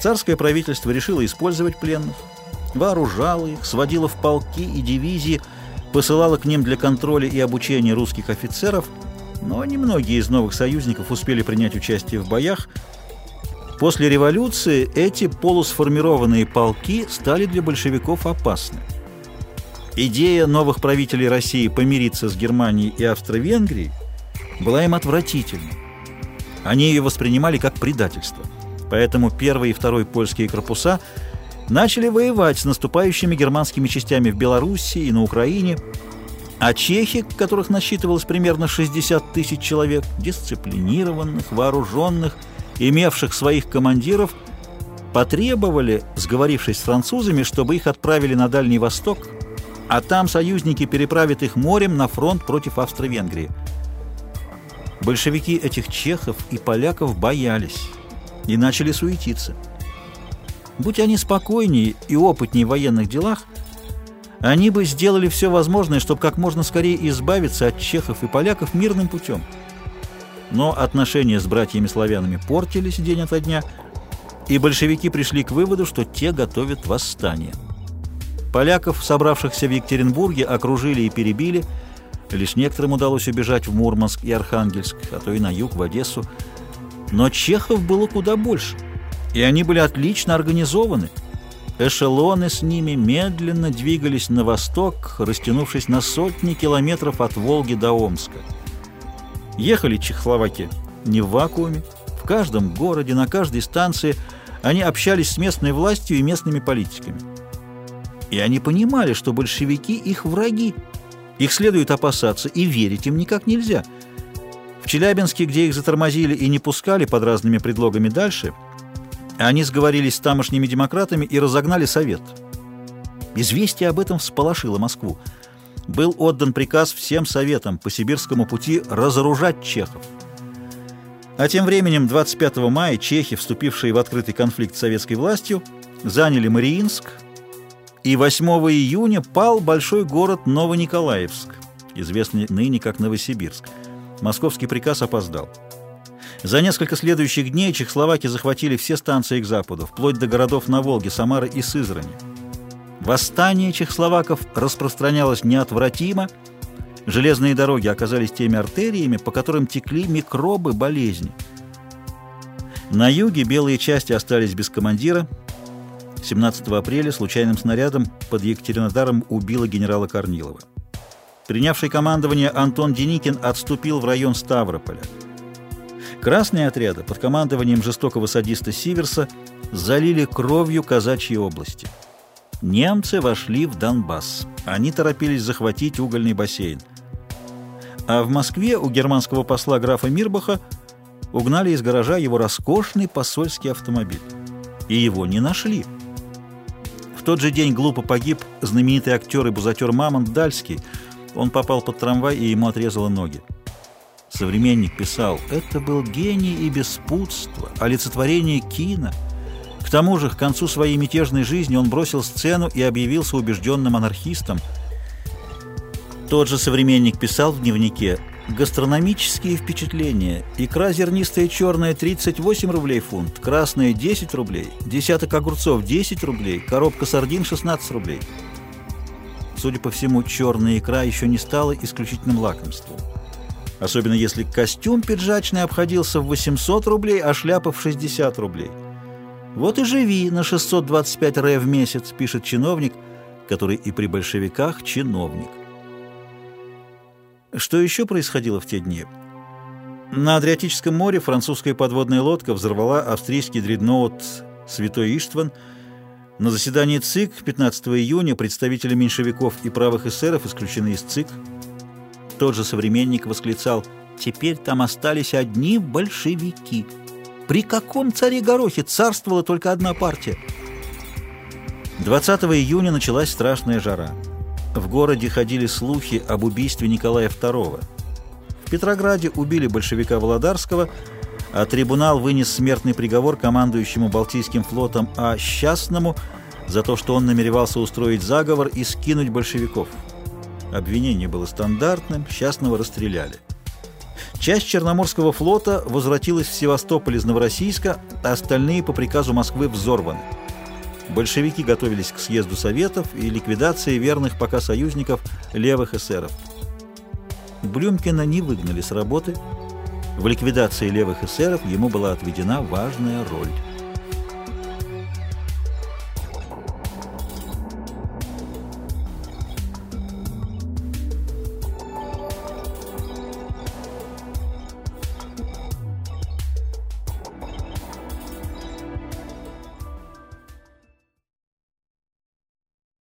Царское правительство решило использовать пленных, вооружало их, сводило в полки и дивизии, посылало к ним для контроля и обучения русских офицеров, но немногие из новых союзников успели принять участие в боях. После революции эти полусформированные полки стали для большевиков опасны. Идея новых правителей России помириться с Германией и Австро-Венгрией была им отвратительна. Они ее воспринимали как предательство. Поэтому первый и второй польские корпуса начали воевать с наступающими германскими частями в Белоруссии и на Украине, а чехи, которых насчитывалось примерно 60 тысяч человек, дисциплинированных, вооруженных, имевших своих командиров, потребовали, сговорившись с французами, чтобы их отправили на Дальний Восток, а там союзники переправят их морем на фронт против Австро-Венгрии. Большевики этих чехов и поляков боялись и начали суетиться. Будь они спокойнее и опытнее в военных делах, они бы сделали все возможное, чтобы как можно скорее избавиться от чехов и поляков мирным путем. Но отношения с братьями-славянами портились день ото дня, и большевики пришли к выводу, что те готовят восстание. Поляков, собравшихся в Екатеринбурге, окружили и перебили, лишь некоторым удалось убежать в Мурманск и Архангельск, а то и на юг, в Одессу. Но чехов было куда больше, и они были отлично организованы. Эшелоны с ними медленно двигались на восток, растянувшись на сотни километров от Волги до Омска. Ехали чехословаки не в вакууме. В каждом городе, на каждой станции они общались с местной властью и местными политиками. И они понимали, что большевики их враги. Их следует опасаться, и верить им никак нельзя – в Челябинске, где их затормозили и не пускали под разными предлогами дальше, они сговорились с тамошними демократами и разогнали совет. Известие об этом всполошило Москву. Был отдан приказ всем советам по сибирскому пути разоружать чехов. А тем временем 25 мая чехи, вступившие в открытый конфликт с советской властью, заняли Мариинск, и 8 июня пал большой город Новониколаевск, известный ныне как Новосибирск. Московский приказ опоздал. За несколько следующих дней чехословаки захватили все станции к западу, вплоть до городов на Волге, Самары и Сызрани. Восстание чехословаков распространялось неотвратимо, железные дороги оказались теми артериями, по которым текли микробы болезни. На юге белые части остались без командира. 17 апреля случайным снарядом под Екатеринодаром убило генерала Корнилова. Принявший командование Антон Деникин отступил в район Ставрополя. Красные отряды под командованием жестокого садиста Сиверса залили кровью казачьи области. Немцы вошли в Донбасс. Они торопились захватить угольный бассейн. А в Москве у германского посла графа Мирбаха угнали из гаража его роскошный посольский автомобиль. И его не нашли. В тот же день глупо погиб знаменитый актер и бузатер Мамонт Дальский – он попал под трамвай, и ему отрезало ноги. Современник писал, это был гений и беспутство, олицетворение кино. К тому же, к концу своей мятежной жизни он бросил сцену и объявился убежденным анархистом. Тот же современник писал в дневнике, гастрономические впечатления. Икра зернистая черная 38 рублей фунт, красная 10 рублей, десяток огурцов 10 рублей, коробка сардин 16 рублей. Судя по всему, черная икра еще не стала исключительным лакомством. Особенно если костюм пиджачный обходился в 800 рублей, а шляпа в 60 рублей. «Вот и живи на 625 ре в месяц», — пишет чиновник, который и при большевиках чиновник. Что еще происходило в те дни? На Адриатическом море французская подводная лодка взорвала австрийский дредноут «Святой Иштван», на заседании ЦИК 15 июня представители меньшевиков и правых эсеров исключены из ЦИК. Тот же современник восклицал «Теперь там остались одни большевики». При каком царе Горохе царствовала только одна партия? 20 июня началась страшная жара. В городе ходили слухи об убийстве Николая II. В Петрограде убили большевика Володарского – а трибунал вынес смертный приговор командующему Балтийским флотом А. Счастному за то, что он намеревался устроить заговор и скинуть большевиков. Обвинение было стандартным, Счастного расстреляли. Часть Черноморского флота возвратилась в Севастополь из Новороссийска, а остальные по приказу Москвы взорваны. Большевики готовились к съезду Советов и ликвидации верных пока союзников левых эсеров. Блюмкина не выгнали с работы. В ликвидации левых эсеров ему была отведена важная роль.